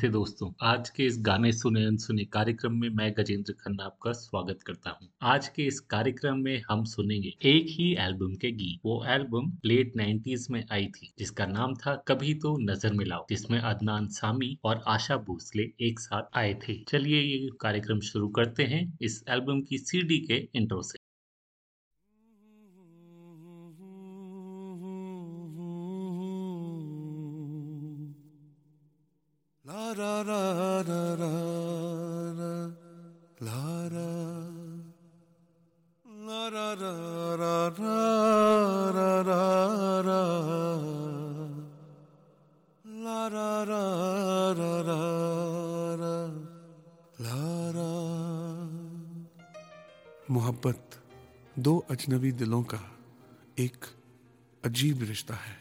नमस्ते दोस्तों। आज के इस गाने सुने अनसुने कार्यक्रम में मैं गजेंद्र खन्ना आपका स्वागत करता हूँ। आज के इस कार्यक्रम में हम सुनेंगे एक ही एल्बम के गीत। वो एल्बम लेट 90s में आई थी, जिसका नाम था कभी तो नज़र मिलाओ, जिसमें अदनान सामी और आशा भोसले एक साथ आए थे। चलिए ये कार्यक्रम शुरू करते हैं इस एल्बम की सीडी के इंट्रो से। Ra ra ra ra ra la ra la ra ra ra ra ra ra ra la ra ra ra ra ra la ra मोहब्बत दो अजनबी दिलों का एक अजीब रिश्ता है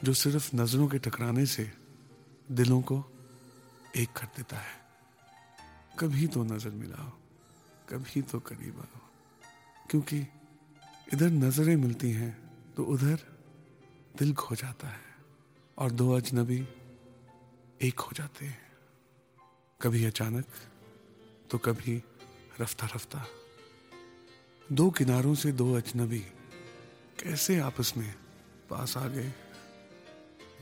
जो सिर्फ़ नज़रों के टकराने से दिलों को एक कर देता है। कभी तो नज़र मिलाओ, कभी तो करीब आओ क्योंकि इधर नज़रें मिलती हैं तो उधर दिल खो जाता है और दो अजनबी एक हो जाते हैं। कभी अचानक तो कभी रफ्ता रफ्ता दो किनारों से दो अजनबी कैसे आपस में पास आ गए,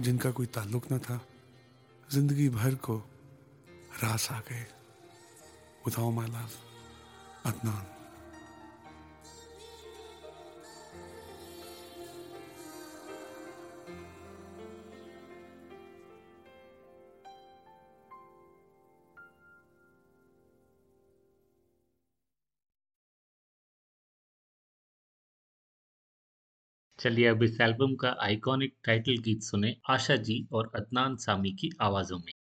जिनका कोई ताल्लुक न था, ज़िंदगी भर को आ गए। विदाउट माई लव अदनान चलिए अब इस एल्बम का आइकॉनिक टाइटल गीत सुने आशा जी और अदनान सामी की आवाजों में।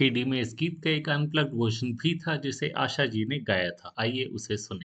सीडी में इस गीत का एक अनप्लग्ड वर्जन भी था, जिसे आशा जी ने गाया था। आइए उसे सुने।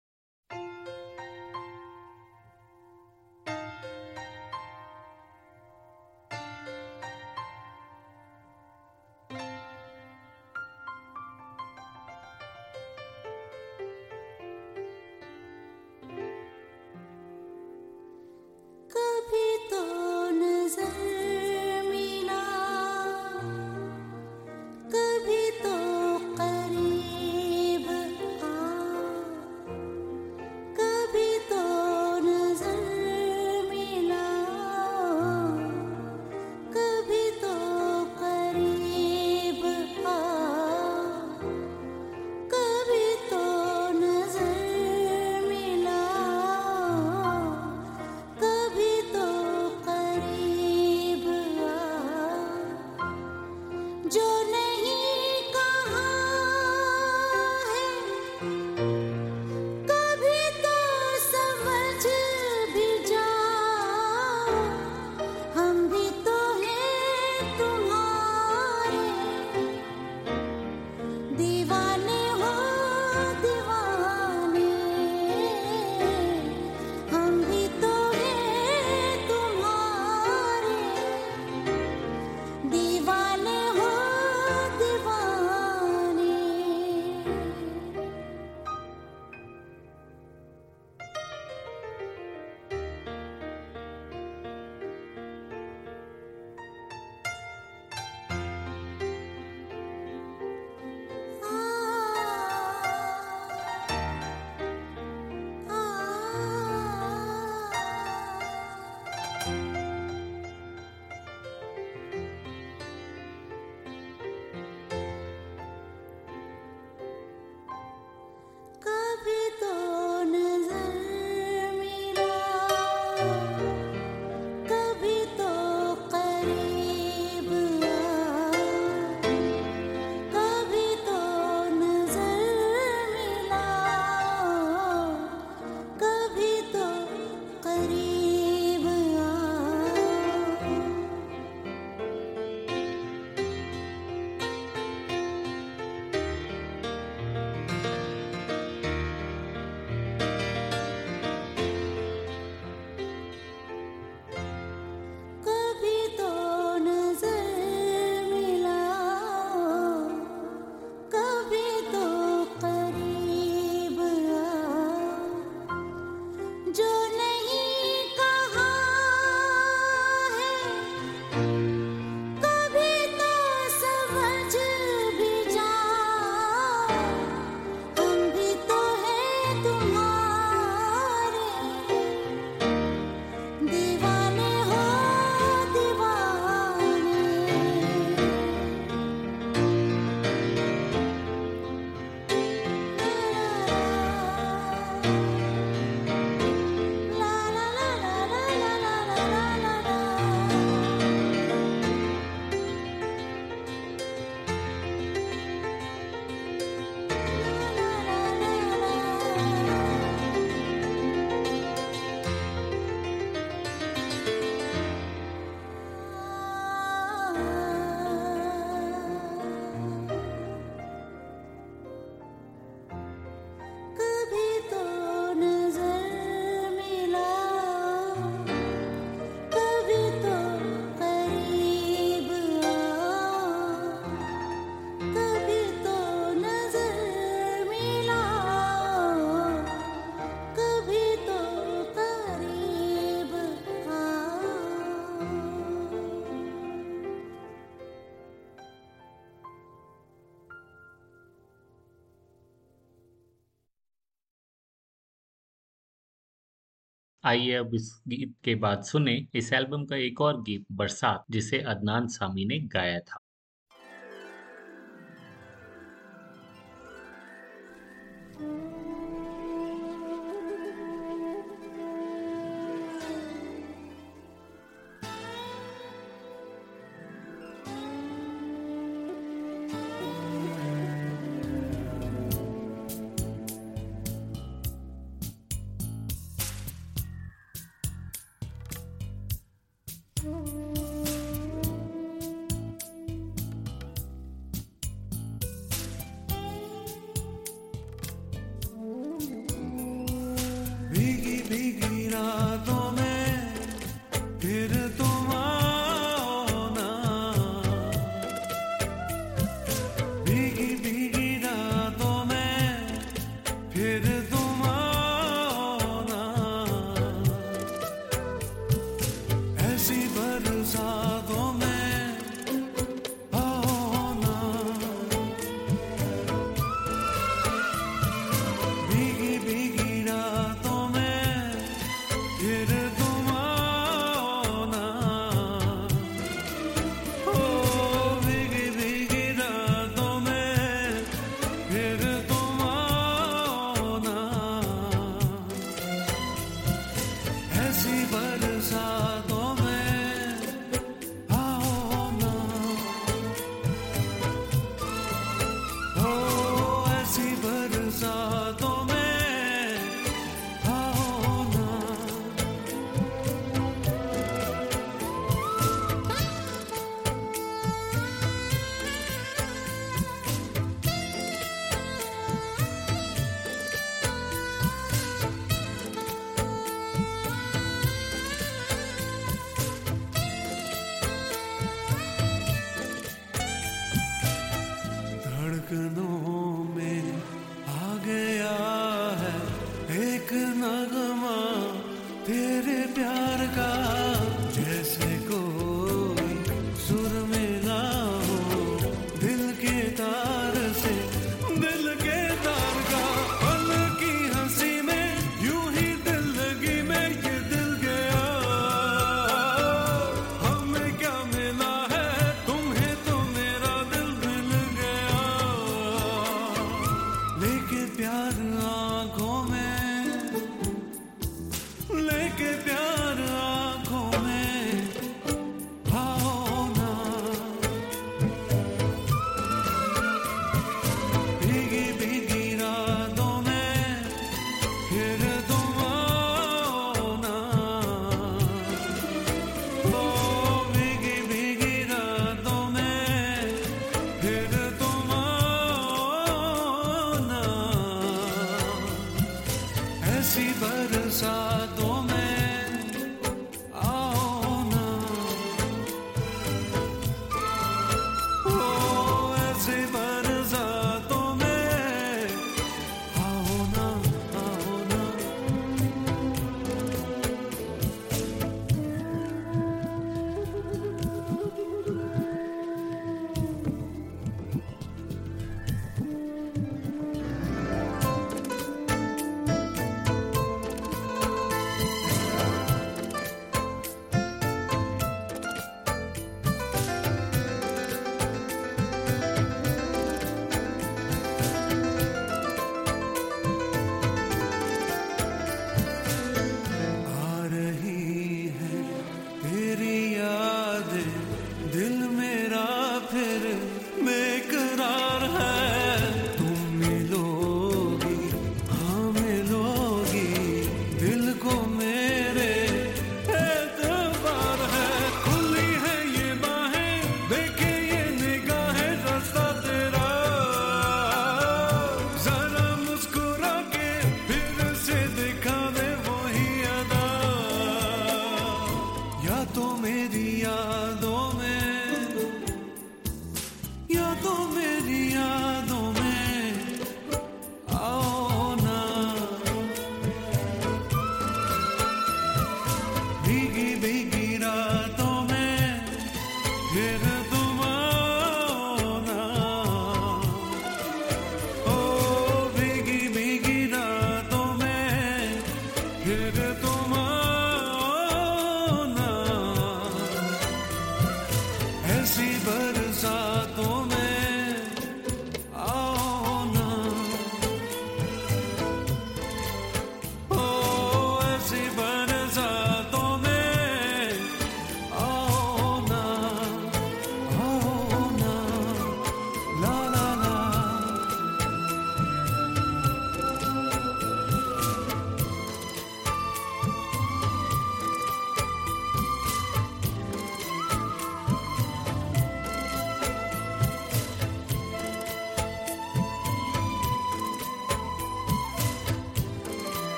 आइए अब इस गीत के बाद सुने इस एल्बम का एक और गीत, बरसात, जिसे अदनान सामी ने गाया था।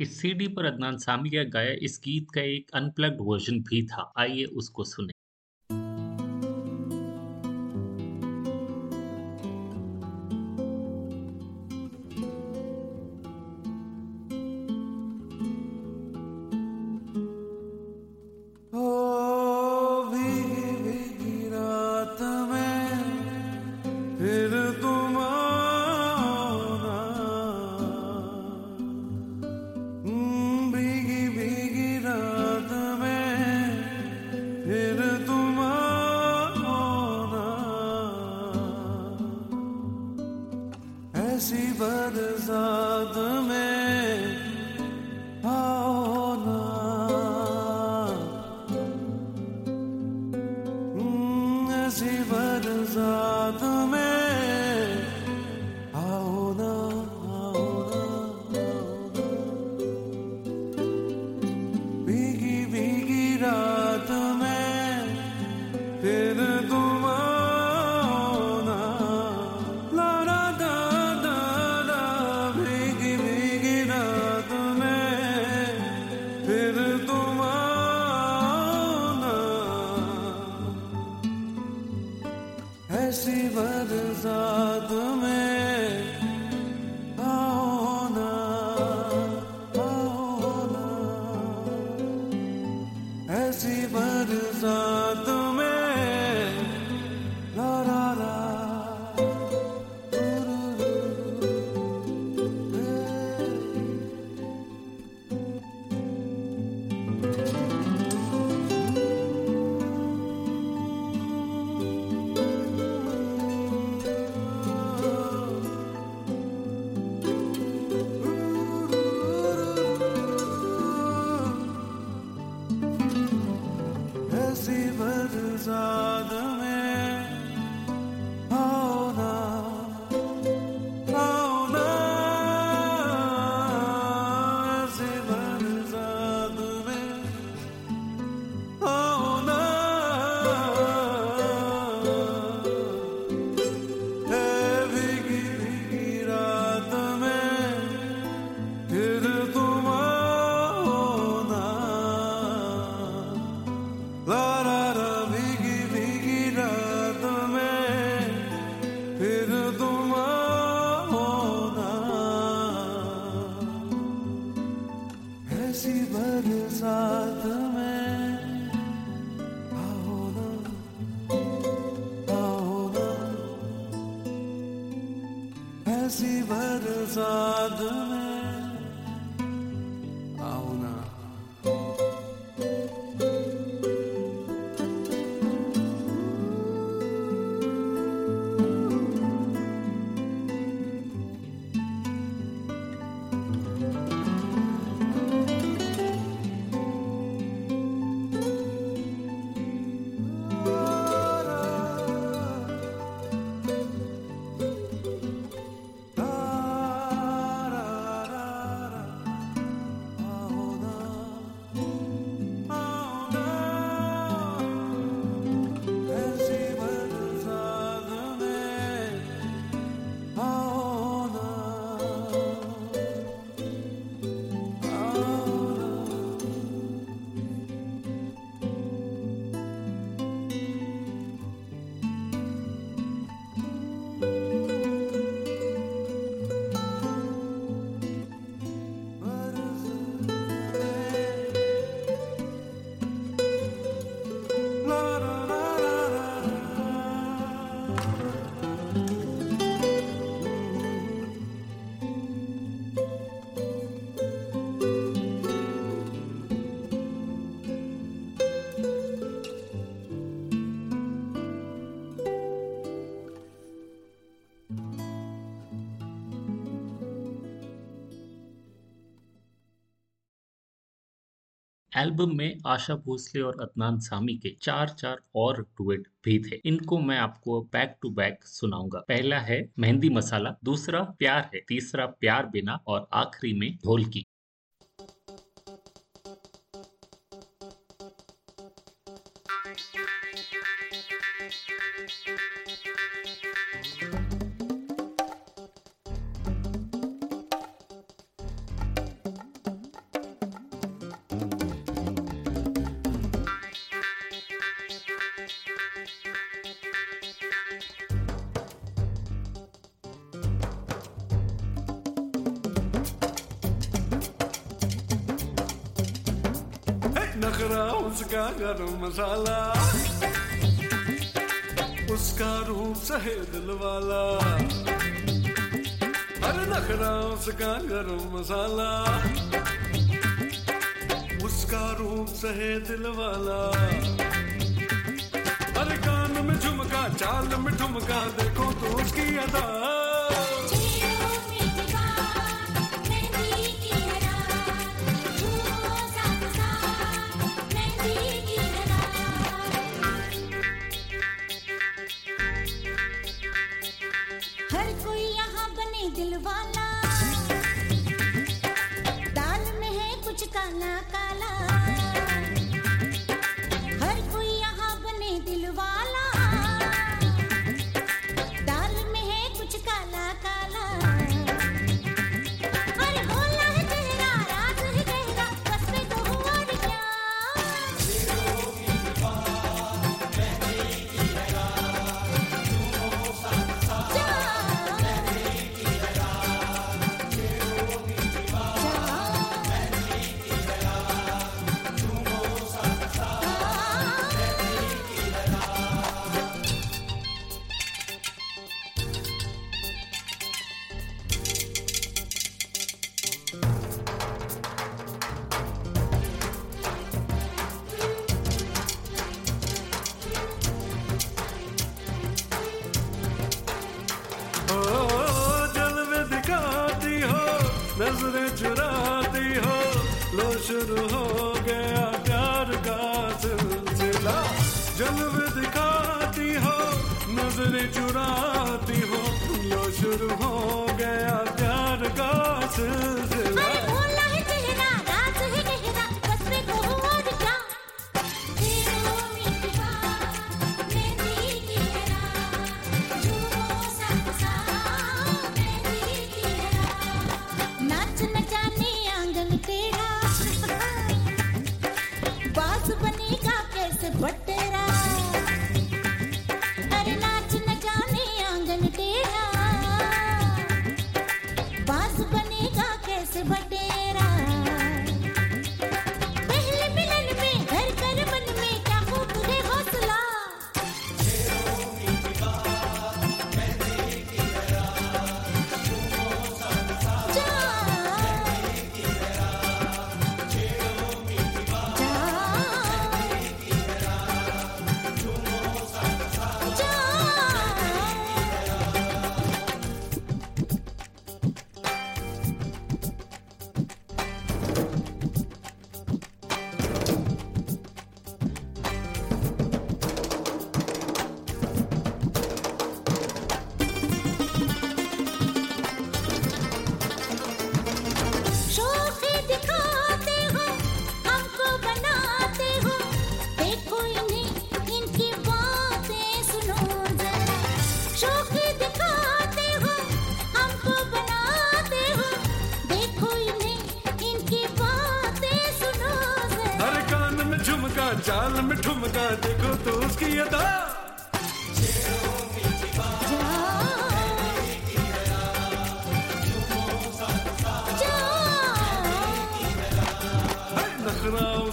इस सीडी पर अदनान सामिया गाया, इस गीत का एक अनप्लग्ड वर्जन भी था। आइए उसको सुने। एल्बम में आशा भोसले और अदनान सामी के चार चार और डुएट भी थे। इनको मैं आपको बैक टू बैक सुनाऊँगा। पहला है मेहंदी मसाला, दूसरा प्यार है, तीसरा प्यार बिना और आखिरी में ढोलकी। नखरा, उसका गरम मसाला। उसका रूप सहे दिल वाला अरे नखरा, उसका गरम मसाला। उसका रूप सहे दिल वाला अरे कान में झुमका, चाल में ठुमका, देखो तो उसकी अदा। जलव दिखाती हो नज़रें चुराती हो लो शुरू हो गया प्यार का सिलसिला।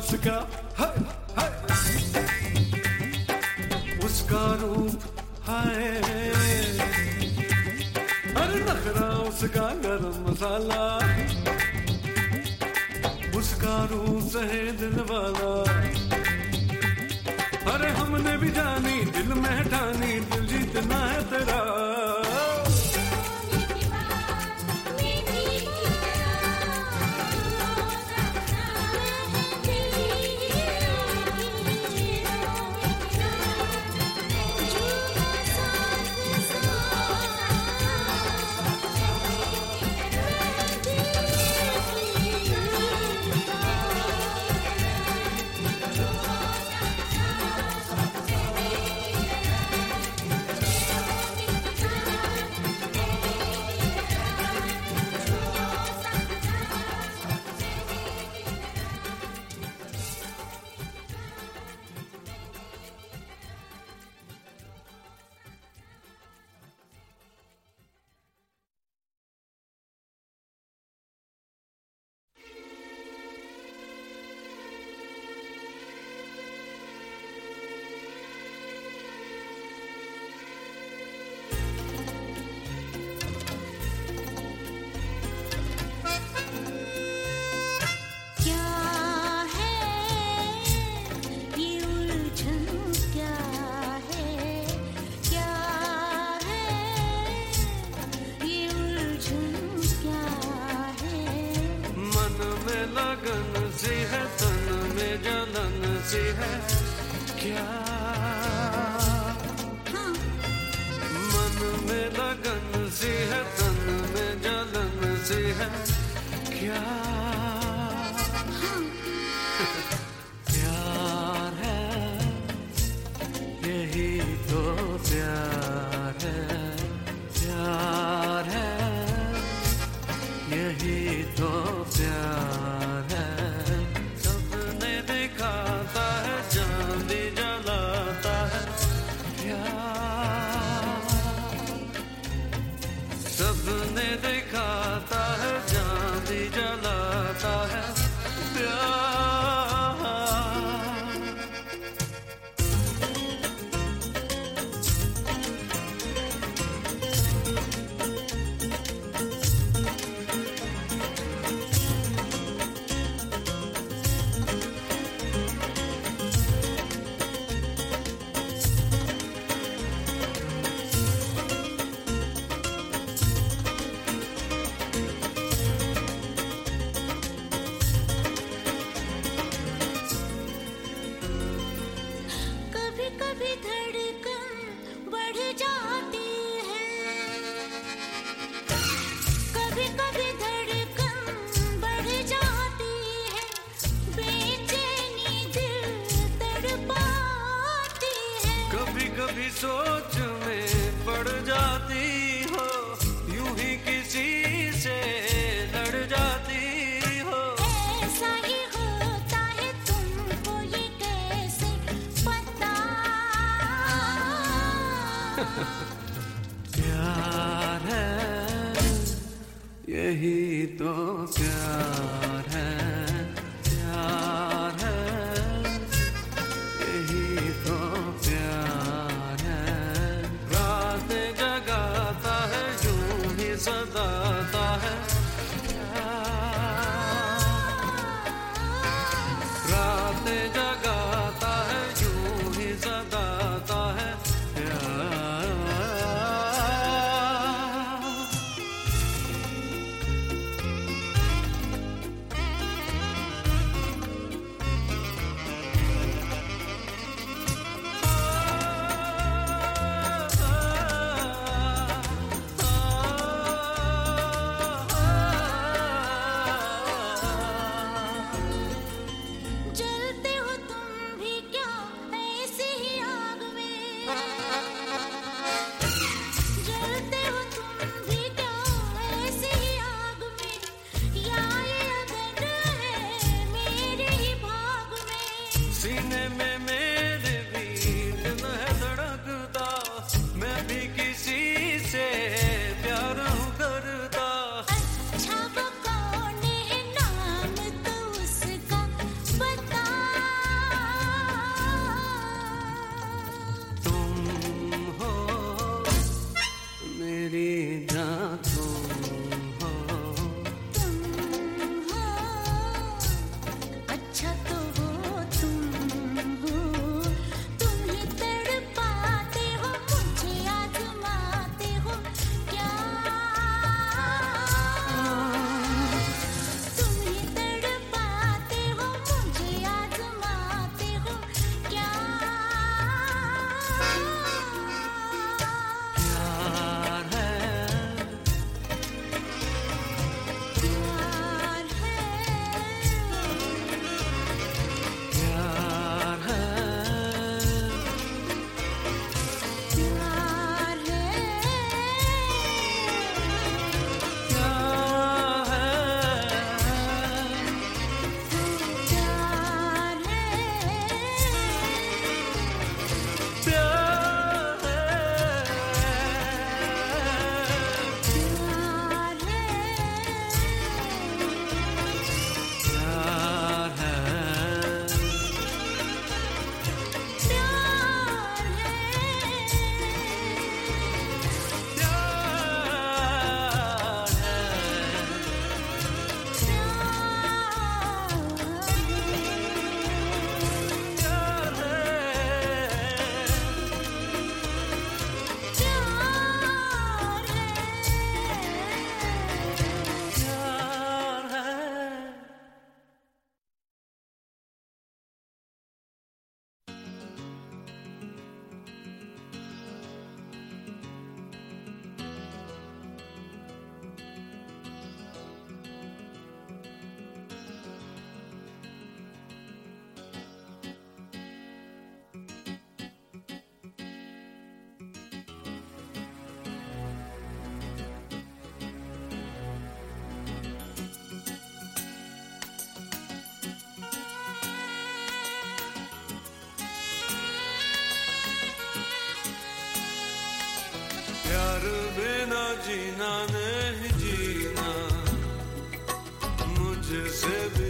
उसका है, है। उसका रूप है अरे नखरा उसका गरम मसाला। उसका रूप सहे दिल वाला। अरे हमने भी जानी दिल में ठानी दिल जीतना है तेरा। से है क्या? हाँ। मन में लगन से है तन में जलन से है क्या? यही तो प्यार। लेना जीना नहीं जीना। मुझसे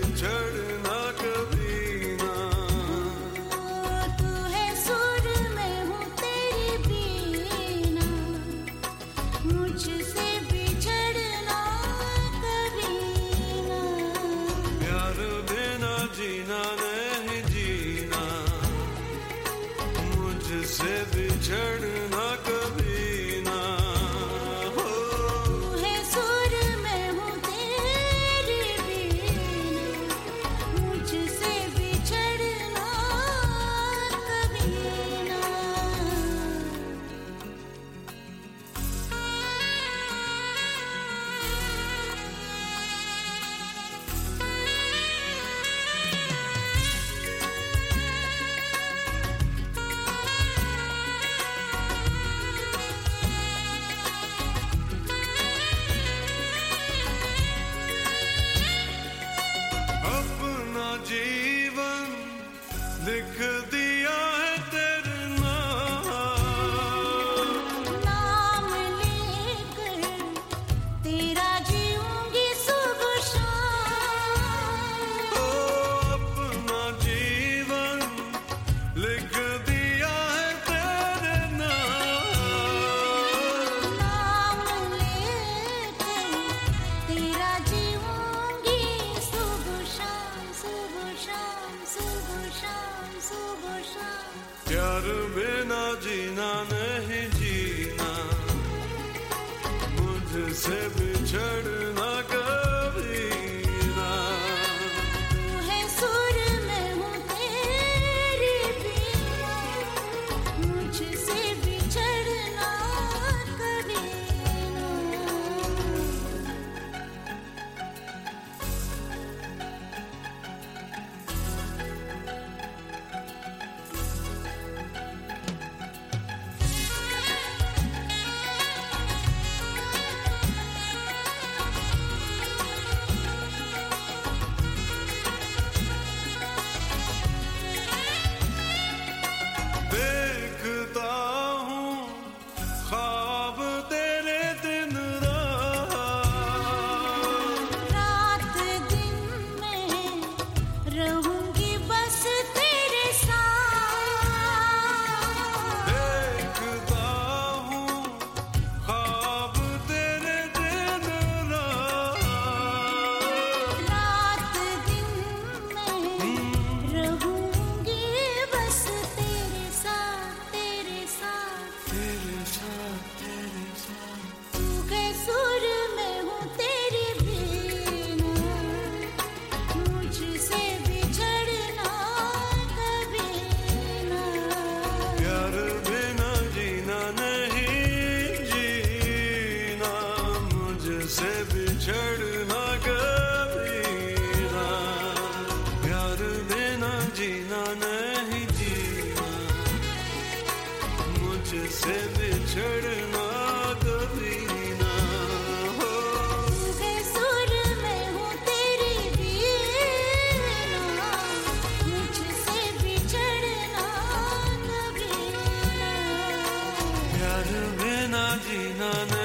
आ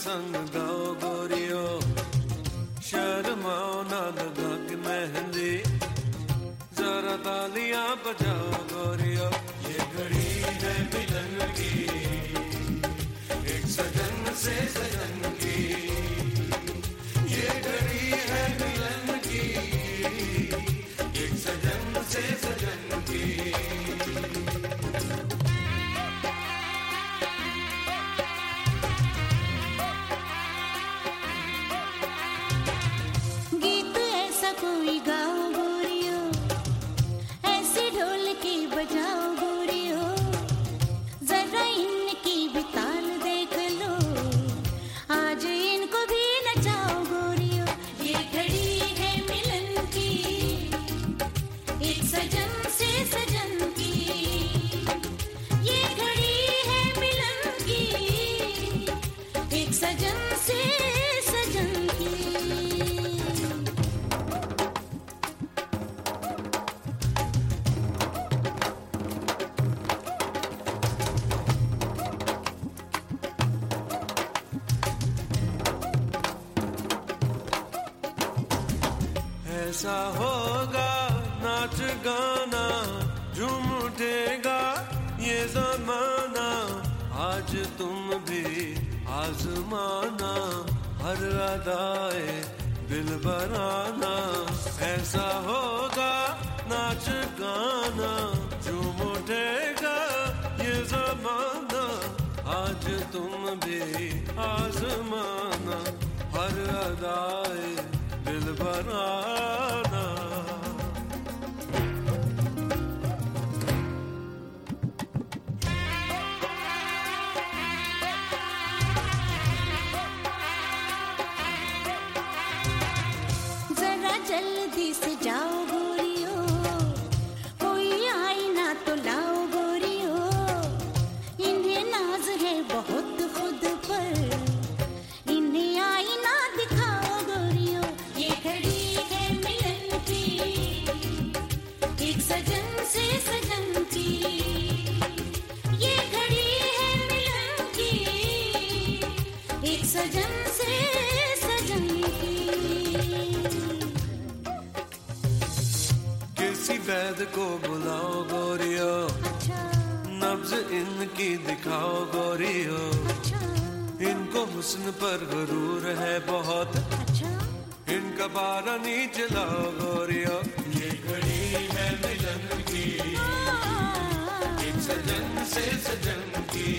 संग गा जल्दी से जाओ। कैद को बुलाओ गोरियो। नब्ज इनकी दिखाओ गोरियो। इनको हुस्न पर गुरूर है बहुत। इनका बारा नीचे लाओ गोरियो। ये घड़ी है मिलन की। सजन से सजन की।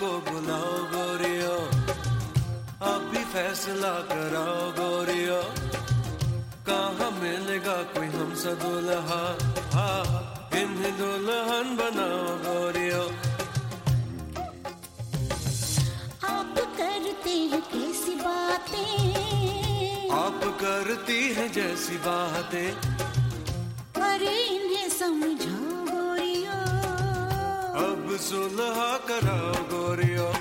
को बुलाओ गोरियो। आप भी फैसला कराओ गोरियो। कहा मिलेगा कोई हमसे दुल्हा? इन्हें दुल्हन बनाओ गोरियो। आप करते हैं कैसी बातें? आप करती हैं जैसी बातें। अरे इन्हें समझो अब सुलह करो गोरियों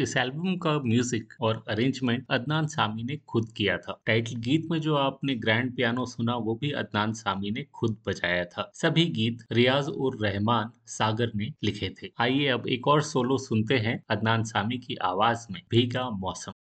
इस एल्बम का म्यूज़िक और अरेंजमेंट अदनान सामी ने खुद किया था। टाइटल गीत में जो आपने ग्रैंड पियानो सुना, वो भी अदनान सामी ने खुद बजाया था। सभी गीत रियाज उर रहमान सागर ने लिखे थे। आइए अब एक और सोलो सुनते हैं अदनान सामी की आवाज़ में, भीगा मौसम।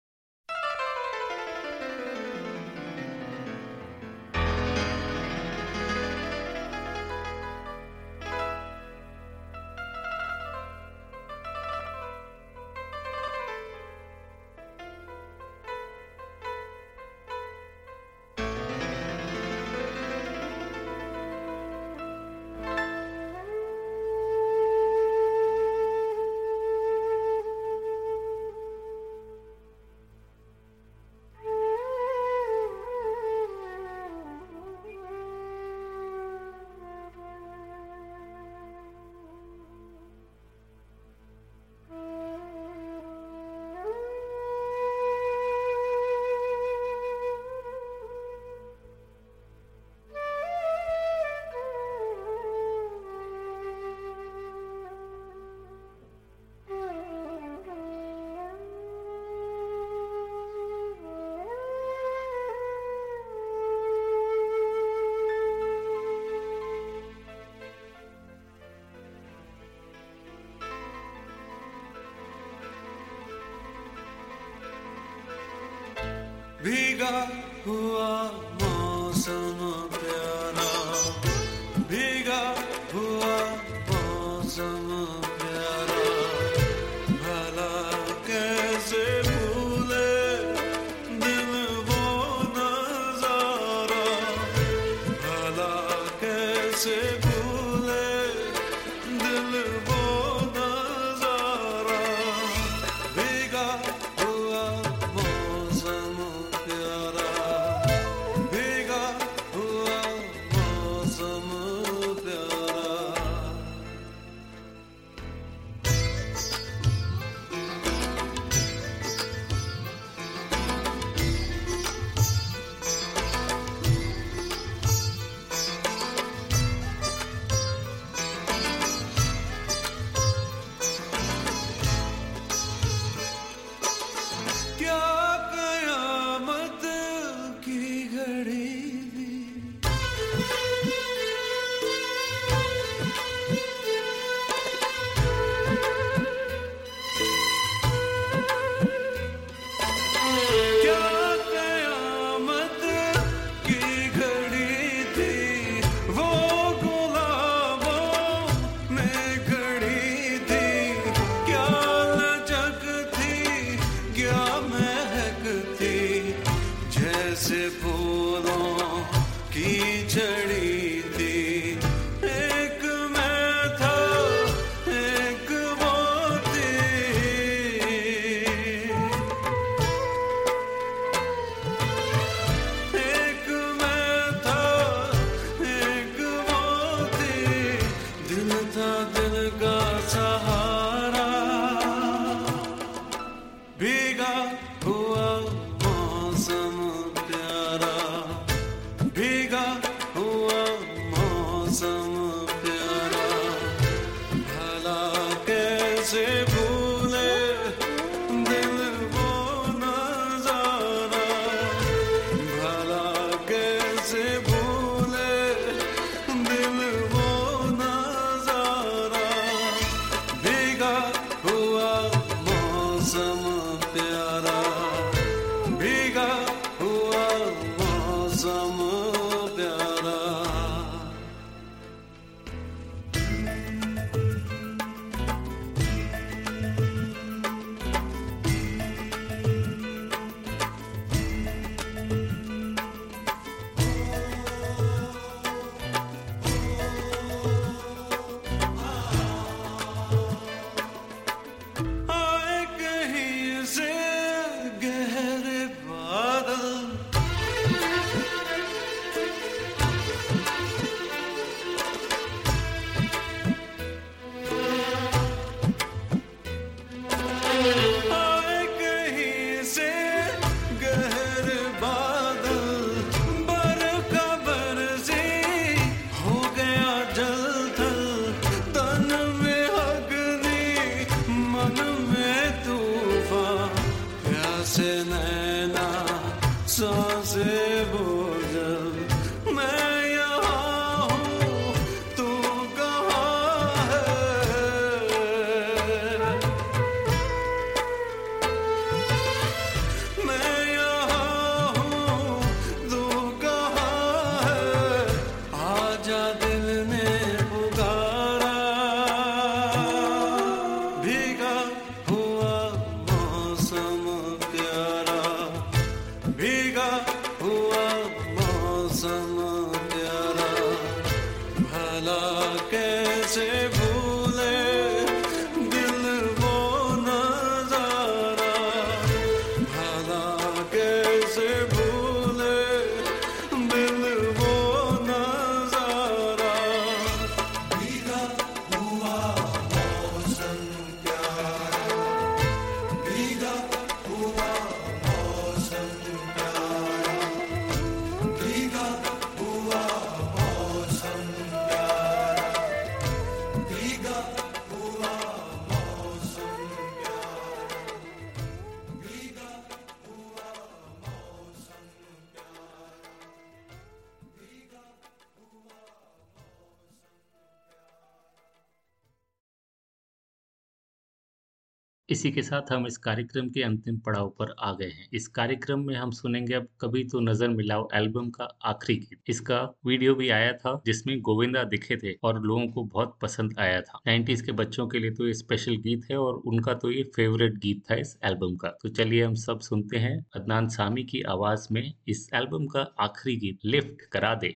इसी के साथ हम इस कार्यक्रम के अंतिम पड़ाव पर आ गए हैं। इस कार्यक्रम में हम सुनेंगे अब कभी तो नज़र मिलाओ एल्बम का आखिरी गीत। इसका वीडियो भी आया था, जिसमें गोविंदा दिखे थे और लोगों को बहुत पसंद आया था। नाइन्टीज के बच्चों के लिए तो ये स्पेशल गीत है और उनका तो ये फेवरेट गीत था इस एल्बम का। तो चलिए हम सब सुनते हैं, अदनान सामी की आवाज़ में इस एल्बम का आखिरी गीत, लिफ्ट करा दे।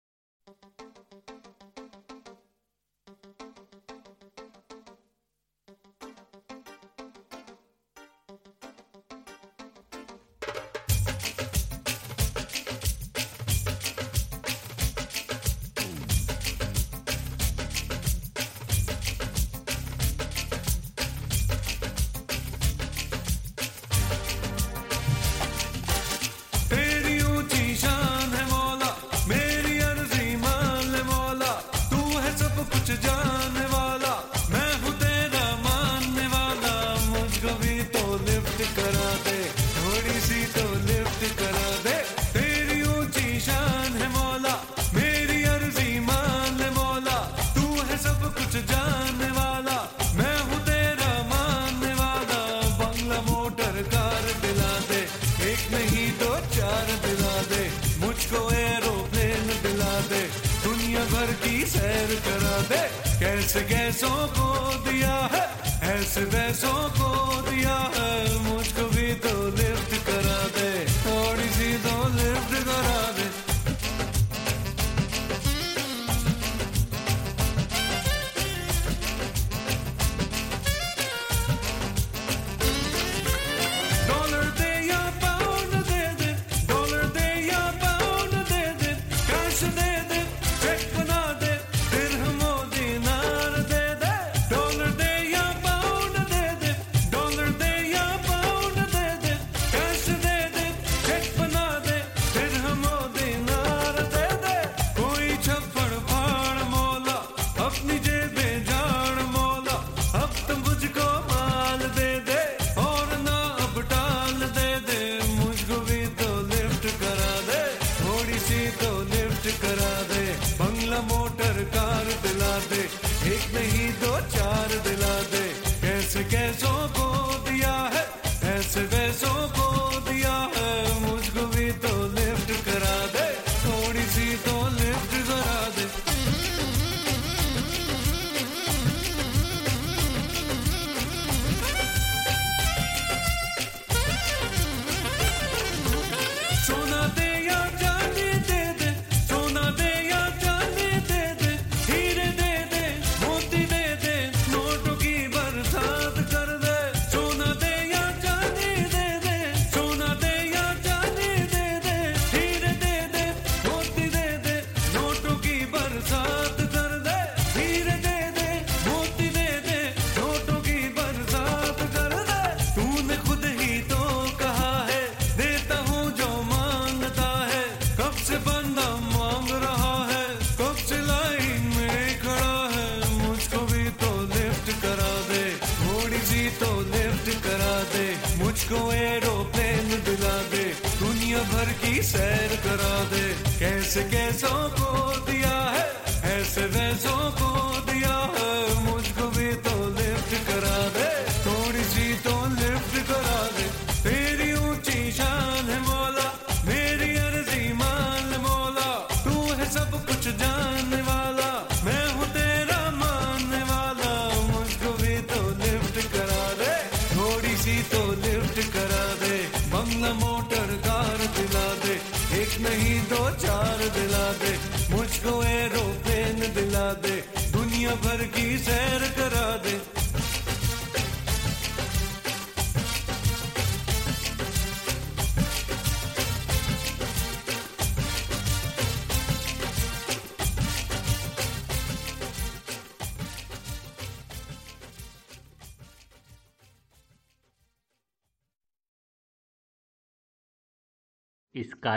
sevkara de Gelse gez o